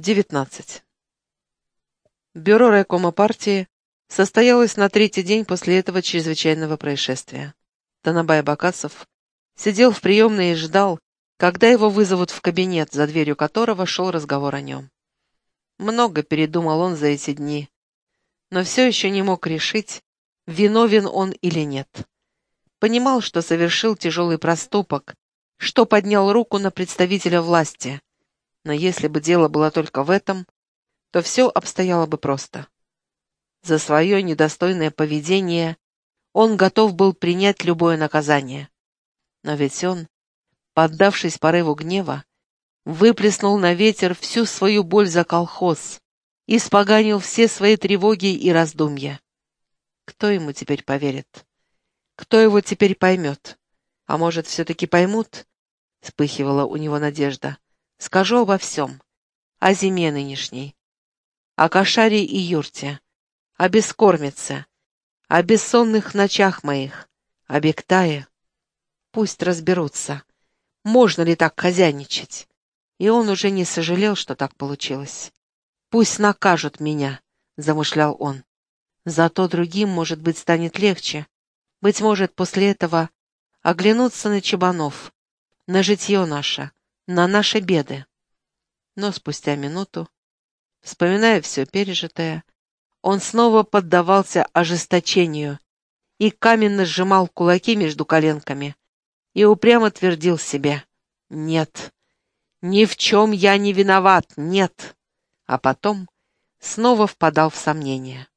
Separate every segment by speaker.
Speaker 1: 19. Бюро райкома партии состоялось на третий день после этого чрезвычайного происшествия. Танабай Бакасов сидел в приемной и ждал, когда его вызовут в кабинет, за дверью которого шел разговор о нем. Много передумал он за эти дни, но все еще не мог решить, виновен он или нет. Понимал, что совершил тяжелый проступок, что поднял руку на представителя власти, но если бы дело было только в этом, то все обстояло бы просто. За свое недостойное поведение он готов был принять любое наказание. Но ведь он, поддавшись порыву гнева, выплеснул на ветер всю свою боль за колхоз, испоганил все свои тревоги и раздумья. Кто ему теперь поверит? Кто его теперь поймет? А может, все-таки поймут? Вспыхивала у него надежда. Скажу обо всем. О зиме нынешней. О кошаре и юрте. О бескормице. О бессонных ночах моих. О Бектае. Пусть разберутся. Можно ли так хозяйничать? И он уже не сожалел, что так получилось. «Пусть накажут меня», — замышлял он. «Зато другим, может быть, станет легче. Быть может, после этого оглянуться на Чебанов, на житье наше, на наши беды. Но спустя минуту, вспоминая все пережитое, он снова поддавался ожесточению и каменно сжимал кулаки между коленками и упрямо твердил себе «Нет, ни в чем я не виноват, нет!» А потом снова впадал в сомнения.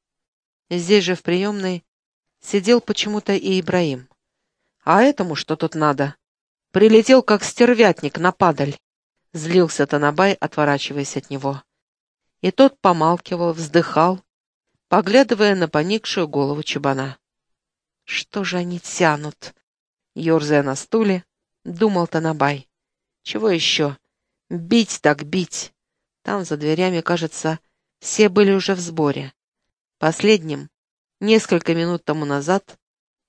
Speaker 1: Здесь же в приемной сидел почему-то и Ибраим. А этому что тут надо? Прилетел, как стервятник, на падаль. Злился Танабай, отворачиваясь от него. И тот помалкивал, вздыхал, поглядывая на поникшую голову чебана. «Что же они тянут?» Ёрзая на стуле, думал Танабай. «Чего еще? Бить так бить!» Там, за дверями, кажется, все были уже в сборе. Последним, несколько минут тому назад,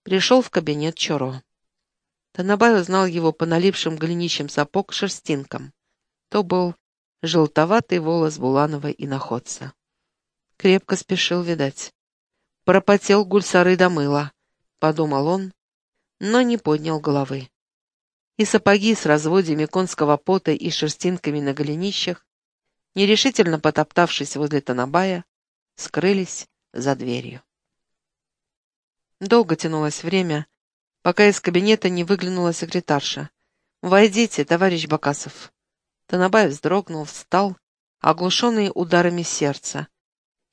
Speaker 1: пришел в кабинет Чоро. Танабай узнал его по налипшим голенищам сапог шерстинкам. То был желтоватый волос Буланова и находца. Крепко спешил, видать. Пропотел гульсары до мыла, подумал он, но не поднял головы. И сапоги с разводями конского пота и шерстинками на голенищах, нерешительно потоптавшись возле Танабая, скрылись за дверью. Долго тянулось время, пока из кабинета не выглянула секретарша. «Войдите, товарищ Бакасов». Танабаев вздрогнул, встал, оглушенный ударами сердца,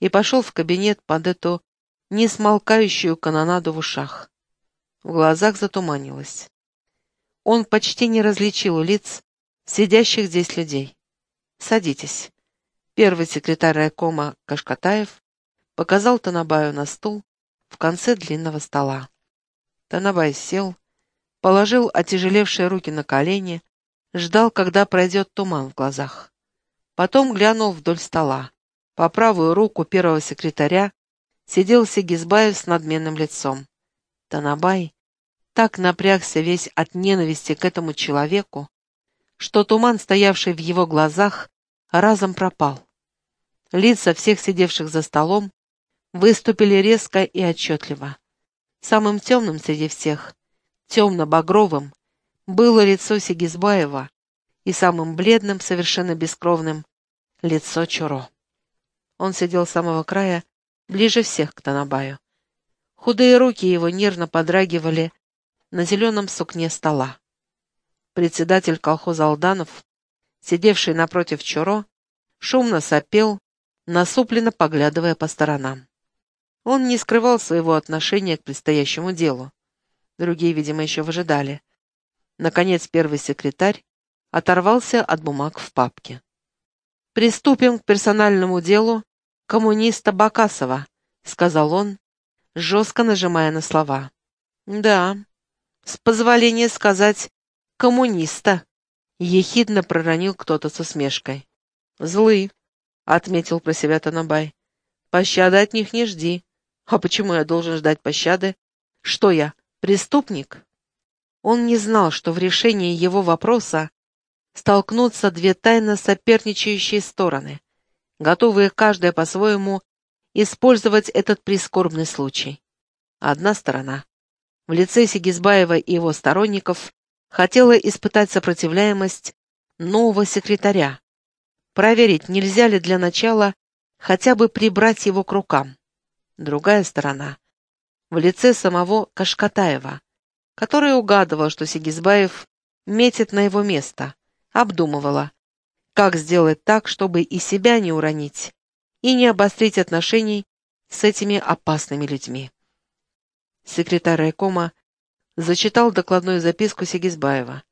Speaker 1: и пошел в кабинет под эту несмолкающую канонаду в ушах. В глазах затуманилось. Он почти не различил лиц сидящих здесь людей. «Садитесь». Первый секретарь райкома Кашкатаев показал Танабаю на стул в конце длинного стола. Танабай сел, положил отяжелевшие руки на колени, ждал, когда пройдет туман в глазах. Потом глянул вдоль стола. По правую руку первого секретаря сидел Сигизбаев с надменным лицом. Танабай так напрягся весь от ненависти к этому человеку, что туман, стоявший в его глазах, разом пропал. Лица всех сидевших за столом выступили резко и отчетливо. Самым темным среди всех, темно-багровым, было лицо Сигизбаева и самым бледным, совершенно бескровным, лицо Чуро. Он сидел с самого края, ближе всех к Танабаю. Худые руки его нервно подрагивали на зеленом сукне стола. Председатель колхоза Алданов, сидевший напротив Чуро, шумно сопел, насупленно поглядывая по сторонам. Он не скрывал своего отношения к предстоящему делу. Другие, видимо, еще выжидали. Наконец первый секретарь оторвался от бумаг в папке. «Приступим к персональному делу коммуниста Бакасова», — сказал он, жестко нажимая на слова. «Да, с позволения сказать, коммуниста», — ехидно проронил кто-то с усмешкой. «Злы», — отметил про себя Танабай. «Пощады от них не жди. А почему я должен ждать пощады? Что я, преступник? Он не знал, что в решении его вопроса столкнутся две тайно соперничающие стороны готовые каждая по-своему использовать этот прискорбный случай. Одна сторона, в лице Сигизбаева и его сторонников, хотела испытать сопротивляемость нового секретаря, проверить, нельзя ли для начала хотя бы прибрать его к рукам. Другая сторона, в лице самого Кашкатаева, который угадывал, что Сигизбаев метит на его место, обдумывала, как сделать так, чтобы и себя не уронить, и не обострить отношений с этими опасными людьми. Секретарь райкома зачитал докладную записку Сигизбаева.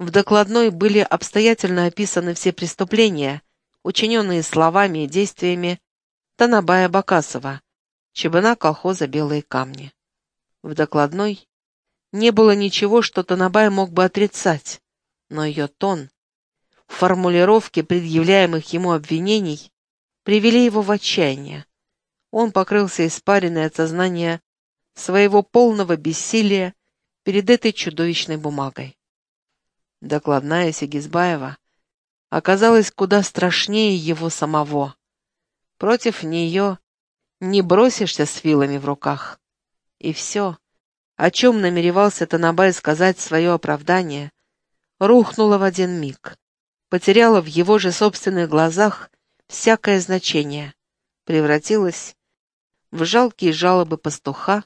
Speaker 1: В докладной были обстоятельно описаны все преступления, учиненные словами и действиями Танабая Бакасова, чебана колхоза «Белые камни». В докладной не было ничего, что Танабай мог бы отрицать, но ее тон, формулировки предъявляемых ему обвинений привели его в отчаяние. Он покрылся испаренной от сознания своего полного бессилия перед этой чудовищной бумагой. Докладная Сигизбаева оказалась куда страшнее его самого. Против нее не бросишься с вилами в руках. И все, о чем намеревался Танабай сказать свое оправдание, рухнуло в один миг, потеряло в его же собственных глазах всякое значение, превратилось в жалкие жалобы пастуха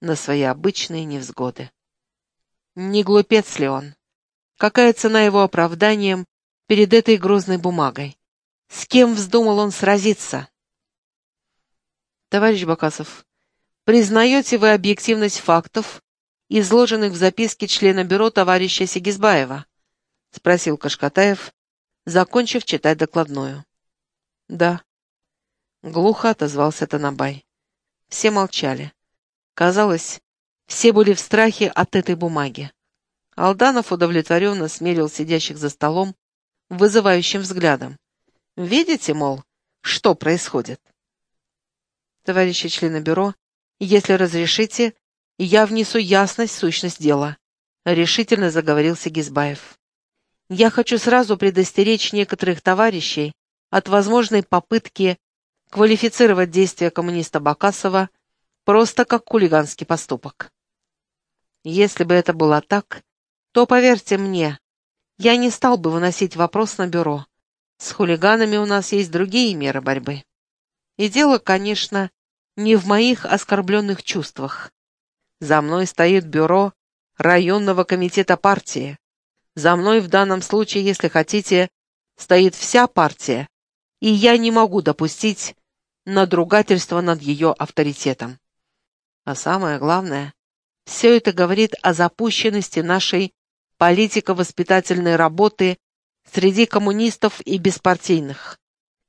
Speaker 1: на свои обычные невзгоды. Не глупец ли он? Какая цена его оправданием перед этой грозной бумагой? С кем вздумал он сразиться? Товарищ Бакасов, признаете вы объективность фактов, изложенных в записке члена бюро товарища Сигизбаева? Спросил Кашкатаев, закончив читать докладную. Да. Глухо отозвался Танабай. Все молчали. Казалось, все были в страхе от этой бумаги. Алданов удовлетворенно смерил сидящих за столом вызывающим взглядом. «Видите, мол, что происходит?» Товарищи члены бюро, если разрешите, я внесу ясность в сущность дела», — решительно заговорил Сигизбаев. «Я хочу сразу предостеречь некоторых товарищей от возможной попытки квалифицировать действия коммуниста Бакасова просто как хулиганский поступок. Если бы это было так, то, поверьте мне, я не стал бы выносить вопрос на бюро. С хулиганами у нас есть другие меры борьбы. И дело, конечно, не в моих оскорбленных чувствах. За мной стоит бюро районного комитета партии. За мной в данном случае, если хотите, стоит вся партия, и я не могу допустить надругательства над ее авторитетом. А самое главное, все это говорит о запущенности нашей политико-воспитательной работы среди коммунистов и беспартийных,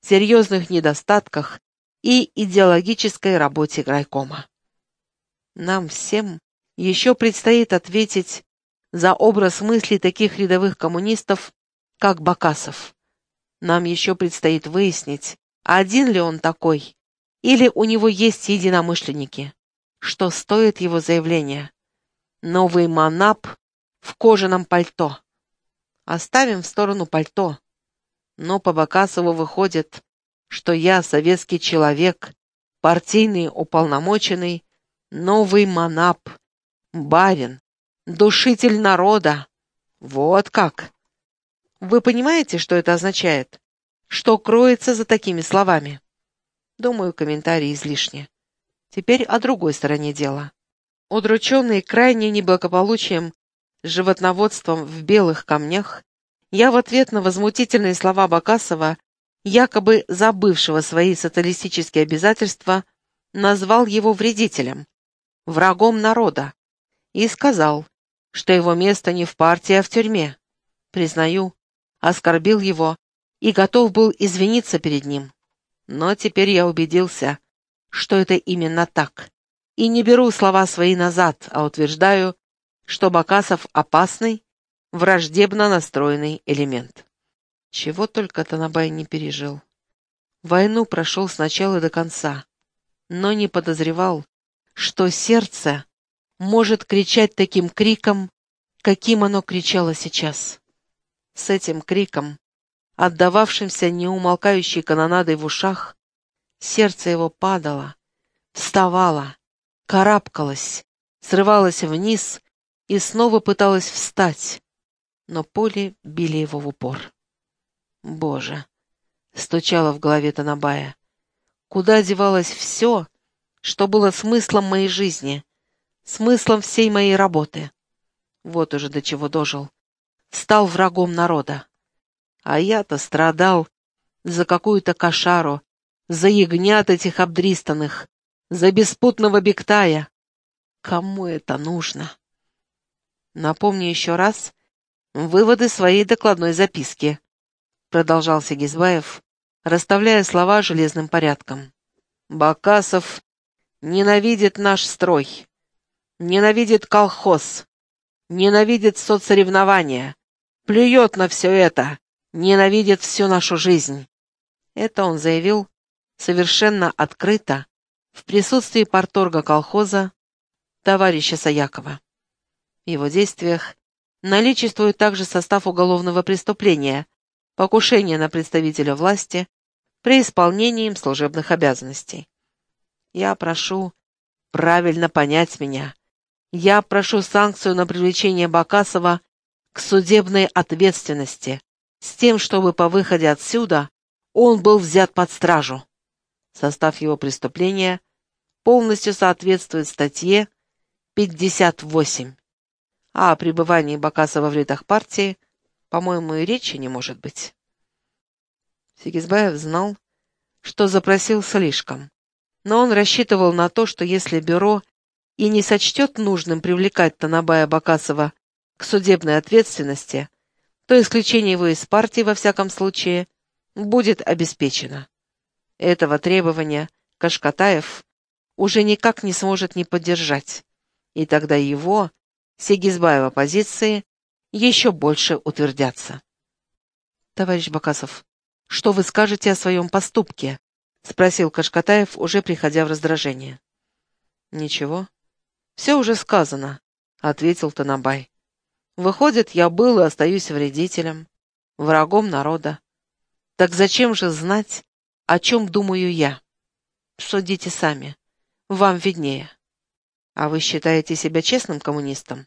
Speaker 1: серьезных недостатках и идеологической работе райкома. Нам всем еще предстоит ответить за образ мысли таких рядовых коммунистов, как Бакасов. Нам еще предстоит выяснить, один ли он такой, или у него есть единомышленники, что стоит его заявление. Новый манап в кожаном пальто. Оставим в сторону пальто. Но по Бакасову выходит, что я советский человек, партийный уполномоченный, новый манап, барин, душитель народа. Вот как. Вы понимаете, что это означает? Что кроется за такими словами? Думаю, комментарии излишни. Теперь о другой стороне дела. Удрученный крайне неблагополучием животноводством в белых камнях, я в ответ на возмутительные слова Бакасова якобы забывшего свои социалистические обязательства, назвал его вредителем, врагом народа, и сказал, что его место не в партии, а в тюрьме. Признаю, оскорбил его и готов был извиниться перед ним. Но теперь я убедился, что это именно так, и не беру слова свои назад, а утверждаю, что Бакасов опасный, враждебно настроенный элемент. Чего только Танабай не пережил. Войну прошел с начала до конца, но не подозревал, что сердце может кричать таким криком, каким оно кричало сейчас. С этим криком отдававшимся неумолкающей канонадой в ушах, сердце его падало, вставало, карабкалось, срывалось вниз и снова пыталось встать, но пули били его в упор. «Боже!» — стучало в голове Танабая. «Куда девалось все, что было смыслом моей жизни, смыслом всей моей работы?» Вот уже до чего дожил. Стал врагом народа. А я-то страдал за какую-то кошару, за ягнят этих обдристанных, за беспутного бектая. Кому это нужно? Напомню еще раз выводы своей докладной записки, продолжал Сигизбаев, расставляя слова железным порядком. Бакасов ненавидит наш строй, ненавидит колхоз, ненавидит соцсоревнования, плюет на все это, ненавидит всю нашу жизнь. Это он заявил совершенно открыто в присутствии порторга колхоза товарища Саякова. В его действиях наличествует также состав уголовного преступления, покушение на представителя власти при исполнении им служебных обязанностей. Я прошу правильно понять меня. Я прошу санкцию на привлечение Бакасова к судебной ответственности, с тем, чтобы по выходе отсюда он был взят под стражу. Состав его преступления полностью соответствует статье 58. А о пребывании Бакасова в рядах партии, по-моему, и речи не может быть. Сигизбаев знал, что запросил слишком, но он рассчитывал на то, что если бюро и не сочтет нужным привлекать Танабая Бакасова к судебной ответственности, то исключение его из партии, во всяком случае, будет обеспечено. Этого требования Кашкатаев уже никак не сможет не поддержать, и тогда его, Сегизбаева позиции, еще больше утвердятся. Товарищ Бакасов, что вы скажете о своем поступке? — спросил Кашкатаев, уже приходя в раздражение. «Ничего. Все уже сказано», — ответил Танабай. «Выходит, я был и остаюсь вредителем, врагом народа. Так зачем же знать, о чем думаю я? Судите сами. Вам виднее. А вы считаете себя честным коммунистом?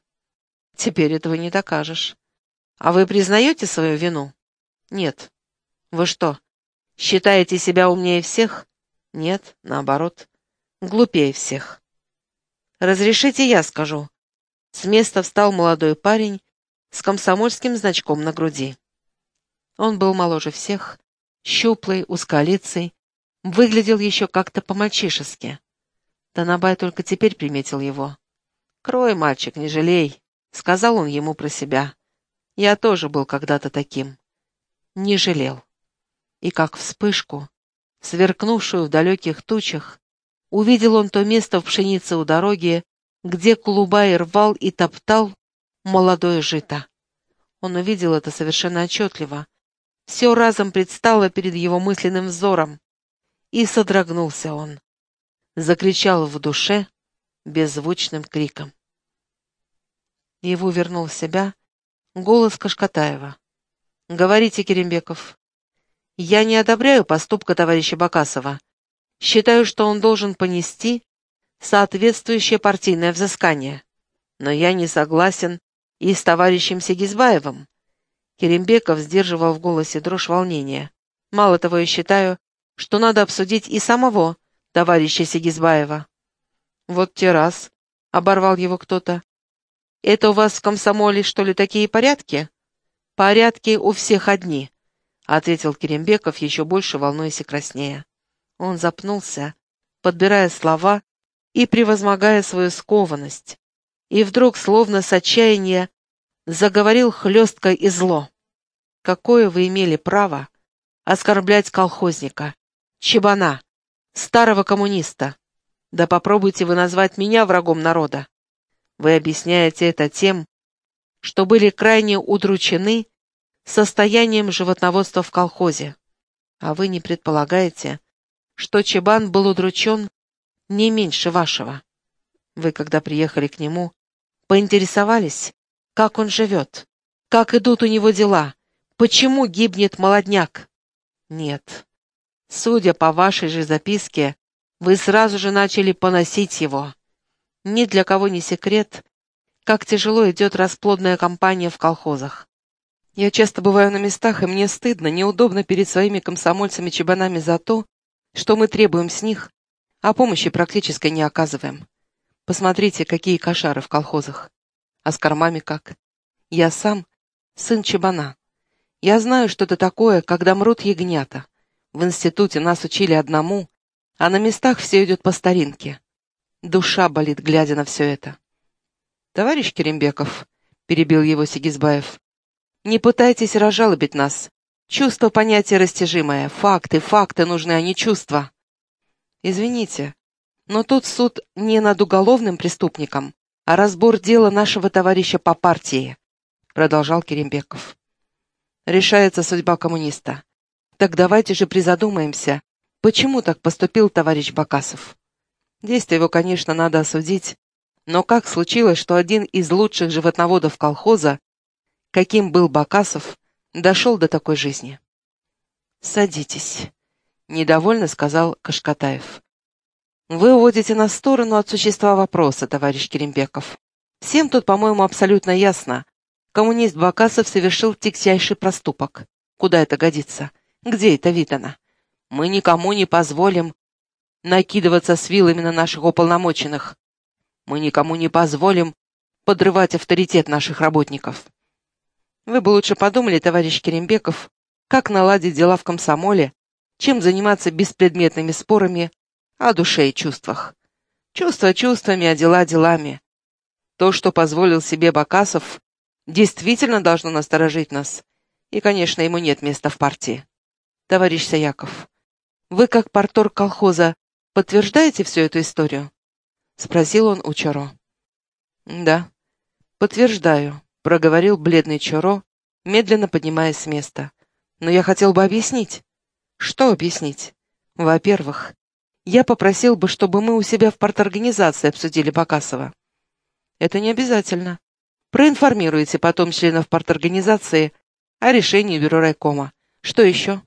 Speaker 1: Теперь этого не докажешь. А вы признаете свою вину? Нет. Вы что, Считаете себя умнее всех? Нет, наоборот, глупее всех. Разрешите я скажу. С места встал молодой парень с комсомольским значком на груди. Он был моложе всех, щуплый, узколицый, выглядел еще как-то по-мальчишески. Танабай только теперь приметил его. «Крой, мальчик, не жалей», — сказал он ему про себя. «Я тоже был когда-то таким. Не жалел» и как вспышку, сверкнувшую в далеких тучах, увидел он то место в пшенице у дороги, где Кулубай рвал и топтал молодое жито. Он увидел это совершенно отчетливо. Все разом предстало перед его мысленным взором. И содрогнулся он. Закричал в душе беззвучным криком. Его вернул в себя голос Кашкатаева. «Говорите, Керембеков, я не одобряю поступка товарища Бакасова. Считаю, что он должен понести соответствующее партийное взыскание. Но я не согласен и с товарищем Сигизбаевым. Керембеков сдерживал в голосе дрожь волнения. Мало того, я считаю, что надо обсудить и самого товарища Сигизбаева. Вот те раз, — оборвал его кто-то. Это у вас в комсомоле, что ли, такие порядки? Порядки у всех одни. — ответил Керембеков, еще больше волнуясь и краснея. Он запнулся, подбирая слова и превозмогая свою скованность, и вдруг, словно с отчаяния, заговорил хлестко и зло. «Какое вы имели право оскорблять колхозника, чебана, старого коммуниста? Да попробуйте вы назвать меня врагом народа. Вы объясняете это тем, что были крайне удручены состоянием животноводства в колхозе. А вы не предполагаете, что Чебан был удручен не меньше вашего. Вы, когда приехали к нему, поинтересовались, как он живет, как идут у него дела, Почему гибнет молодняк? Нет. Судя по вашей же записке, вы сразу же начали поносить его. Ни для кого не секрет, как тяжело идет расплодная кампания в колхозах. Я часто бываю на местах, и мне стыдно, неудобно перед своими комсомольцами-чебанами за то, что мы требуем с них, а помощи практически не оказываем. Посмотрите, какие кошары в колхозах. А с кормами как? Я сам сын чебана. Я знаю, что это такое, когда мрут ягнята. В институте нас учили одному, а на местах все идет по старинке. Душа болит, глядя на все это. «Товарищ Керембеков», — перебил его Сигизбаев, — «не пытайтесь разжалобить нас. Чувство — понятие растяжимое. Факты, факты нужны, а не чувства». «Извините, но тут суд не над уголовным преступником, а разбор дела нашего товарища по партии», — продолжал Керембеков. «Решается судьба коммуниста. Так давайте же призадумаемся, почему так поступил товарищ Бакасов. Действие его, конечно, надо осудить, но как случилось, что один из лучших животноводов колхоза, каким был Бакасов, дошел до такой жизни? «Садитесь», — недовольно сказал Кашкатаев. «Вы уводите на сторону от существа вопроса, товарищ Керембеков. Всем тут, по-моему, абсолютно ясно. Коммунист Бакасов совершил тягчайший проступок. Куда это годится? Где это видано? Мы никому не позволим накидываться с вилами на наших уполномоченных. Мы никому не позволим подрывать авторитет наших работников. Вы бы лучше подумали, товарищ Керембеков, как наладить дела в комсомоле, чем заниматься беспредметными спорами о душе и чувствах. Чувства чувствами, а дела делами. То, что позволил себе Бакасов, действительно должно насторожить нас. И, конечно, ему нет места в партии. Товарищ Саяков, вы, как партор колхоза, подтверждаете всю эту историю? — спросил он у Чаро. «Да, подтверждаю», — проговорил бледный Чаро, медленно поднимаясь с места. «Но я хотел бы объяснить». «Что объяснить?» «Во-первых, я попросил бы, чтобы мы у себя в парторганизации обсудили Бакасова». «Это не обязательно. Проинформируйте потом членов парторганизации о решении бюро райкома. Что еще?»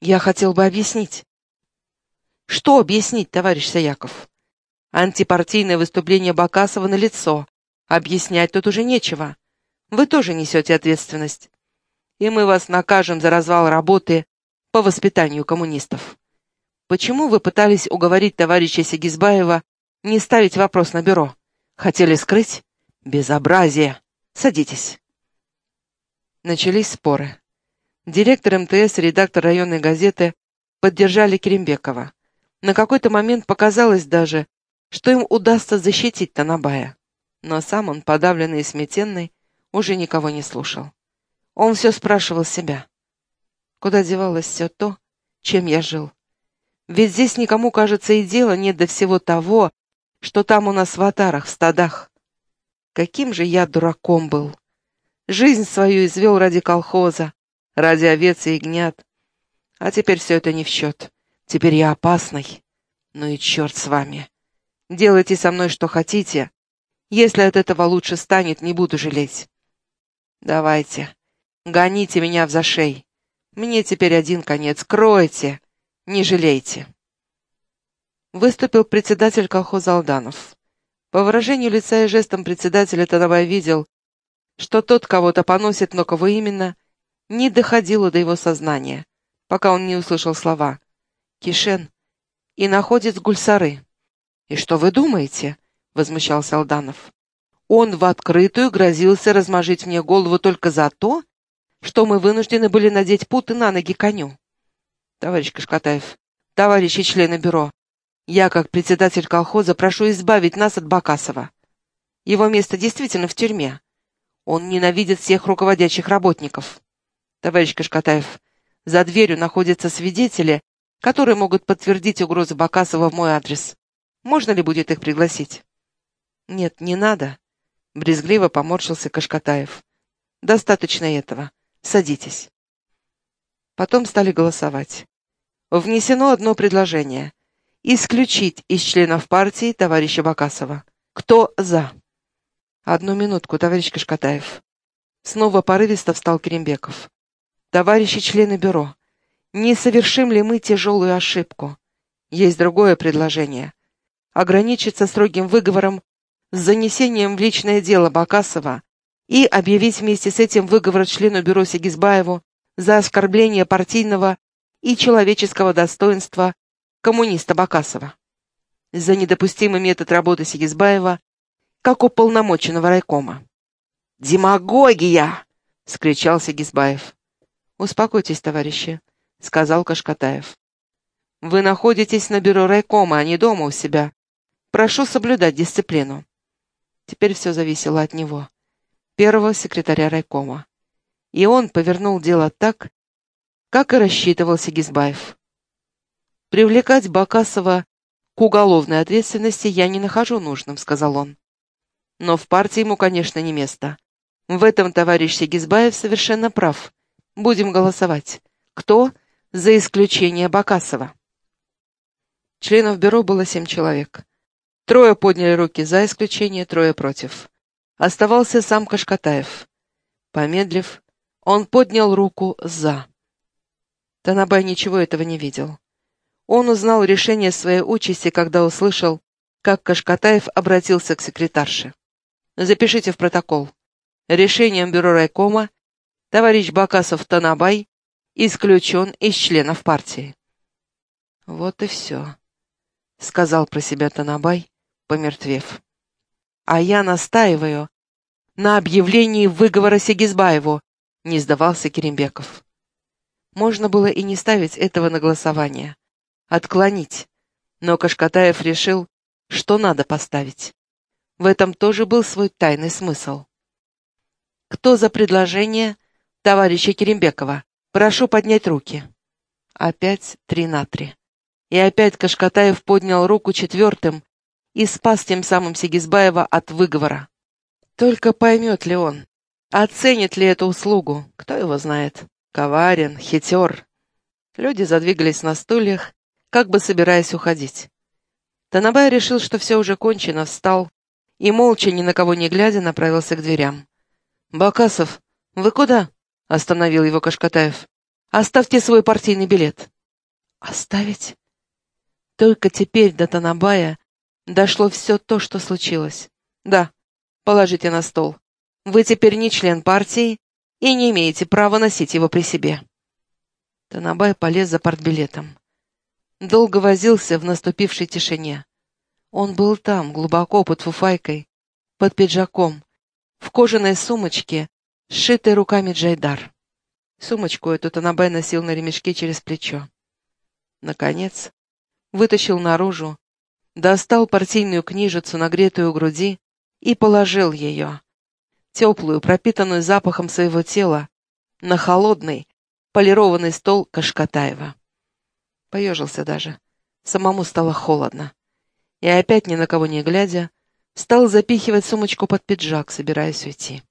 Speaker 1: «Я хотел бы объяснить». «Что объяснить, товарищ Саяков?» Антипартийное выступление Бакасова на лицо. Объяснять тут уже нечего. Вы тоже несете ответственность. И мы вас накажем за развал работы по воспитанию коммунистов. Почему вы пытались уговорить товарища Сигизбаева не ставить вопрос на бюро? Хотели скрыть? Безобразие. Садитесь. Начались споры. Директор МТС и редактор районной газеты поддержали Керембекова. На какой-то момент показалось даже, что им удастся защитить Танабая. Но сам он, подавленный и сметенный, уже никого не слушал. Он все спрашивал себя. Куда девалось все то, чем я жил? Ведь здесь никому, кажется, и дела нет до всего того, что там у нас в атарах, в стадах. Каким же я дураком был! Жизнь свою извел ради колхоза, ради овец и ягнят. А теперь все это не в счет. Теперь я опасный. Ну и черт с вами. Делайте со мной что хотите. Если от этого лучше станет, не буду жалеть. Давайте, гоните меня в зашей. Мне теперь один конец. Кройте, не жалейте. Выступил председатель колхоза Алданов. По выражению лица и жестам председателя Танабай видел, что тот кого-то поносит, но кого именно, не доходило до его сознания, пока он не услышал слова «Кишен» и находит Гульсары. «И что вы думаете?» — возмущался Алданов. «Он в открытую грозился размажить мне голову только за то, что мы вынуждены были надеть путы на ноги коню. Товарищ Кашкатаев, товарищи члены бюро, я, как председатель колхоза, прошу избавить нас от Бакасова. Его место действительно в тюрьме. Он ненавидит всех руководящих работников. Товарищ Кашкатаев, за дверью находятся свидетели, которые могут подтвердить угрозы Бакасова в мой адрес. Можно ли будет их пригласить? Нет, не надо. Брезгливо поморщился Кашкатаев. Достаточно этого. Садитесь. Потом стали голосовать. Внесено одно предложение. Исключить из членов партии товарища Бакасова. Кто за? Одну минутку, товарищ Кашкатаев. Снова порывисто встал Керембеков. Товарищи члены бюро, не совершим ли мы тяжелую ошибку? Есть другое предложение. Ограничиться строгим выговором с занесением в личное дело Бакасова и объявить вместе с этим выговор члену бюро Сигизбаеву за оскорбление партийного и человеческого достоинства коммуниста Бакасова. За недопустимый метод работы Сигизбаева как уполномоченного райкома. «Демагогия!» — скричал Сигизбаев. «Успокойтесь, товарищи», — сказал Кашкатаев. «Вы находитесь на бюро райкома, а не дома у себя. Прошу соблюдать дисциплину». Теперь все зависело от него, первого секретаря райкома. И он повернул дело так, как и рассчитывал Сигизбаев. «Привлекать Бакасова к уголовной ответственности я не нахожу нужным», — сказал он. «Но в партии ему, конечно, не место. В этом товарищ Сигизбаев совершенно прав. Будем голосовать. Кто? За исключение Бакасова. Членов бюро было семь человек. Трое подняли руки за исключение, трое против. Оставался сам Кашкатаев. Помедлив, он поднял руку «за». Танабай ничего этого не видел. Он узнал решение своей участи, когда услышал, как Кашкатаев обратился к секретарше. «Запишите в протокол. Решением бюро райкома товарищ Бакасов Танабай исключен из членов партии. Вот и все, сказал про себя Танабай, помертвев. А я настаиваю на объявлении выговора Сегизбаеву, не сдавался Керембеков. Можно было и не ставить этого на голосование, отклонить, но Кашкатаев решил, что надо поставить. В этом тоже был свой тайный смысл. Кто за предложение товарища Керембекова? Прошу поднять руки. Опять три на три. И опять Кашкатаев поднял руку четвертым и спас тем самым Сигизбаева от выговора. Только поймет ли он, оценит ли эту услугу, кто его знает. Коварен, хитер. Люди задвигались на стульях, как бы собираясь уходить. Танабай решил, что все уже кончено, встал и, молча, ни на кого не глядя, направился к дверям. «Бакасов, вы куда?» — остановил его Кашкатаев. «Оставьте свой партийный билет». «Оставить?» Только теперь до Танабая дошло все то, что случилось. «Да, положите на стол. Вы теперь не член партии и не имеете права носить его при себе». Танабай полез за партбилетом. Долго возился в наступившей тишине. Он был там, глубоко под фуфайкой, под пиджаком, в кожаной сумочке, сшитой руками Джайдар. Сумочку эту Танабай носил на ремешке через плечо. Наконец, вытащил наружу, достал партийную книжицу, нагретую у груди, и положил ее, теплую, пропитанную запахом своего тела, на холодный, полированный стол Кашкатаева. Поежился даже. Самому стало холодно. И опять ни на кого не глядя, Стал запихивать сумочку под пиджак, собираясь уйти.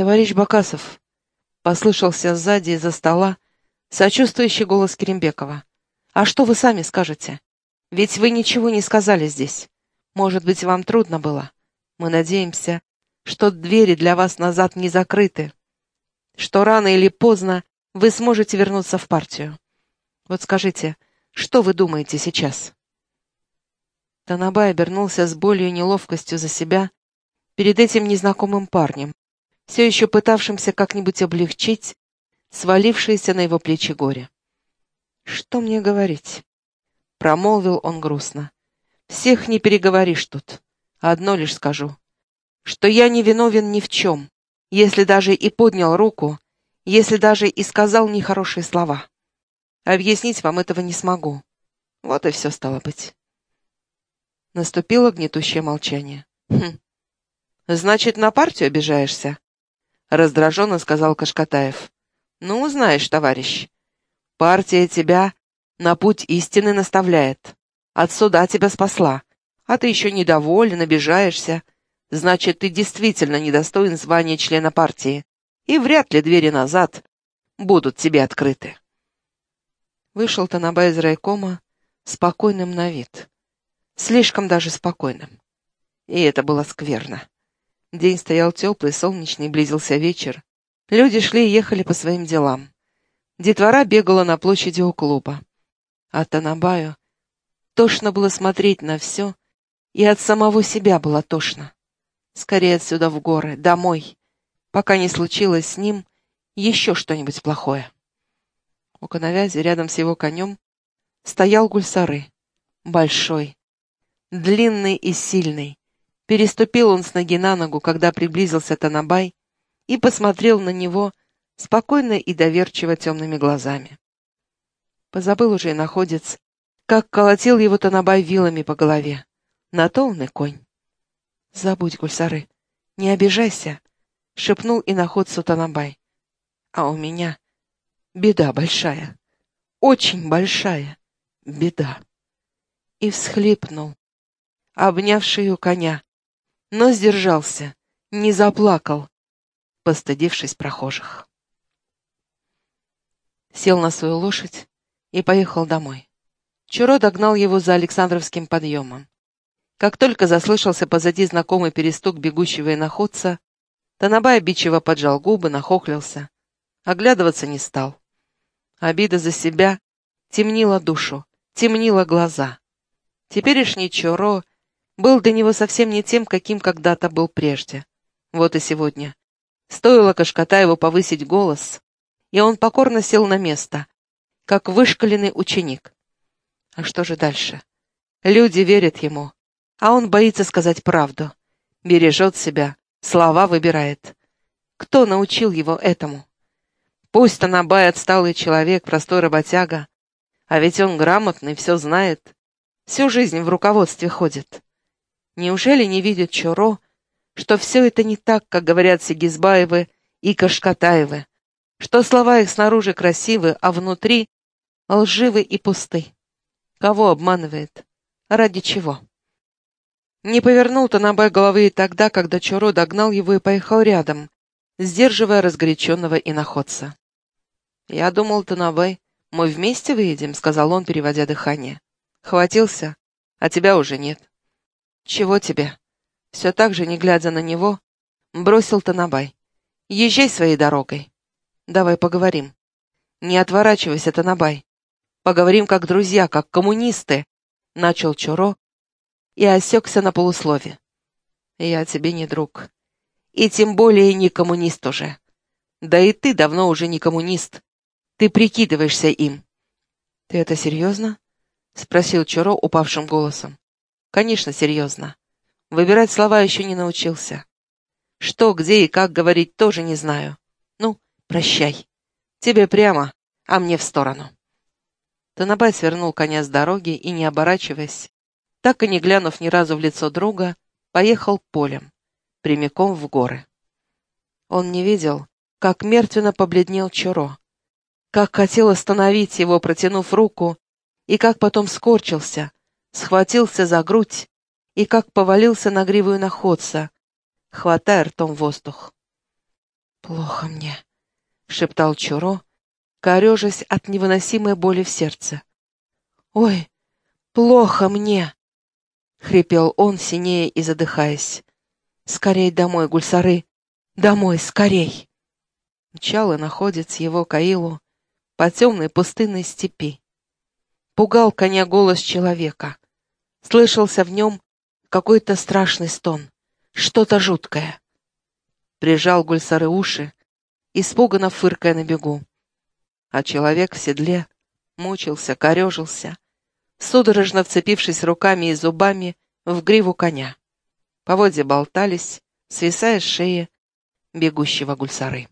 Speaker 1: «Товарищ Бакасов!» — послышался сзади из-за стола сочувствующий голос Керембекова. «А что вы сами скажете? Ведь вы ничего не сказали здесь. Может быть, вам трудно было. Мы надеемся, что двери для вас назад не закрыты, что рано или поздно вы сможете вернуться в партию. Вот скажите, что вы думаете сейчас?» Танабай обернулся с болью и неловкостью за себя перед этим незнакомым парнем, все еще пытавшимся как-нибудь облегчить свалившееся на его плечи горе. «Что мне говорить?» — промолвил он грустно. «Всех не переговоришь тут. Одно лишь скажу, что я не виновен ни в чем, если даже и поднял руку, если даже и сказал нехорошие слова. Объяснить вам этого не смогу. Вот и все стало быть». Наступило гнетущее молчание. «Хм. Значит, на партию обижаешься?» Раздраженно сказал Кашкатаев. «Ну, знаешь, товарищ, партия тебя на путь истины наставляет. От суда тебя спасла, а ты еще недоволен, обижаешься. Значит, ты действительно недостоин звания члена партии, и вряд ли двери назад будут тебе открыты». Вышел Танабай из райкома спокойным на вид слишком даже спокойным. И это было скверно. День стоял теплый, солнечный, близился вечер. Люди шли и ехали по своим делам. Детвора бегала на площади у клуба. А Танабаю тошно было смотреть на все, и от самого себя было тошно. Скорее отсюда в горы, домой, пока не случилось с ним еще что-нибудь плохое. У коновязи рядом с его конем стоял гульсары, большой, длинный и сильный. Переступил он с ноги на ногу, когда приблизился Танабай, и посмотрел на него спокойно и доверчиво темными глазами. Позабыл уже и находец, как колотил его Танабай вилами по голове. На то он и конь. «Забудь, гульсары, не обижайся», — шепнул и находцу Танабай. «А у меня беда большая, очень большая беда». И всхлипнул, обняв шею коня, но сдержался, не заплакал, постыдившись прохожих. Сел на свою лошадь и поехал домой. Чуро догнал его за Александровским подъемом. Как только заслышался позади знакомый перестук бегущего иноходца, Танабай обидчиво поджал губы, нахохлился. Оглядываться не стал. Обида за себя темнила душу, темнила глаза. Теперешний Чуро был для него совсем не тем, каким когда-то был прежде. Вот и сегодня. Стоило Кашкатаеву повысить голос, и он покорно сел на место, как вышкаленный ученик. А что же дальше? Люди верят ему, а он боится сказать правду. Бережет себя, слова выбирает. Кто научил его этому? Пусть Танабай отсталый человек, простой работяга, а ведь он грамотный, все знает, всю жизнь в руководстве ходит. Неужели не видит Чуро, что все это не так, как говорят Сигизбаевы и Кашкатаевы, что слова их снаружи красивы, а внутри лживы и пусты? Кого обманывает? Ради чего? Не повернул Танабай головы и тогда, когда Чуро догнал его и поехал рядом, сдерживая разгоряченного иноходца. «Я думал, Танабай, мы вместе выедем», — сказал он, переводя дыхание. «Хватился, а тебя уже нет». «Чего тебе?» Все так же, не глядя на него, бросил Танабай. «Езжай своей дорогой. Давай поговорим. Не отворачивайся, Танабай. Поговорим как друзья, как коммунисты», — начал Чуро и осекся на полуслове. «Я тебе не друг. И тем более не коммунист уже. Да и ты давно уже не коммунист. Ты прикидываешься им». «Ты это серьезно?» — спросил Чуро упавшим голосом. «Конечно, серьезно. Выбирать слова еще не научился. Что, где и как говорить тоже не знаю. Ну, прощай. Тебе прямо, а мне в сторону. Танабай свернул коня с дороги и, не оборачиваясь, так и не глянув ни разу в лицо друга, поехал полем, прямиком в горы. Он не видел, как мертвенно побледнел Чуро, как хотел остановить его, протянув руку, и как потом скорчился, схватился за грудь и как повалился на гриву находца, хватая ртом воздух. «Плохо мне», — шептал Чуро, корежась от невыносимой боли в сердце. «Ой, плохо мне!» — хрипел он, синее и задыхаясь. «Скорей домой, гульсары! Домой, скорей!» Мчал и находец его Каилу по темной пустынной степи. Пугал коня голос человека. Слышался в нем какой-то страшный стон, что-то жуткое. Прижал Гульсары уши, испуганно фыркая на бегу. А человек в седле мучился, корежился, судорожно вцепившись руками и зубами в гриву коня. Поводья болтались, свисая с шеи бегущего Гульсары.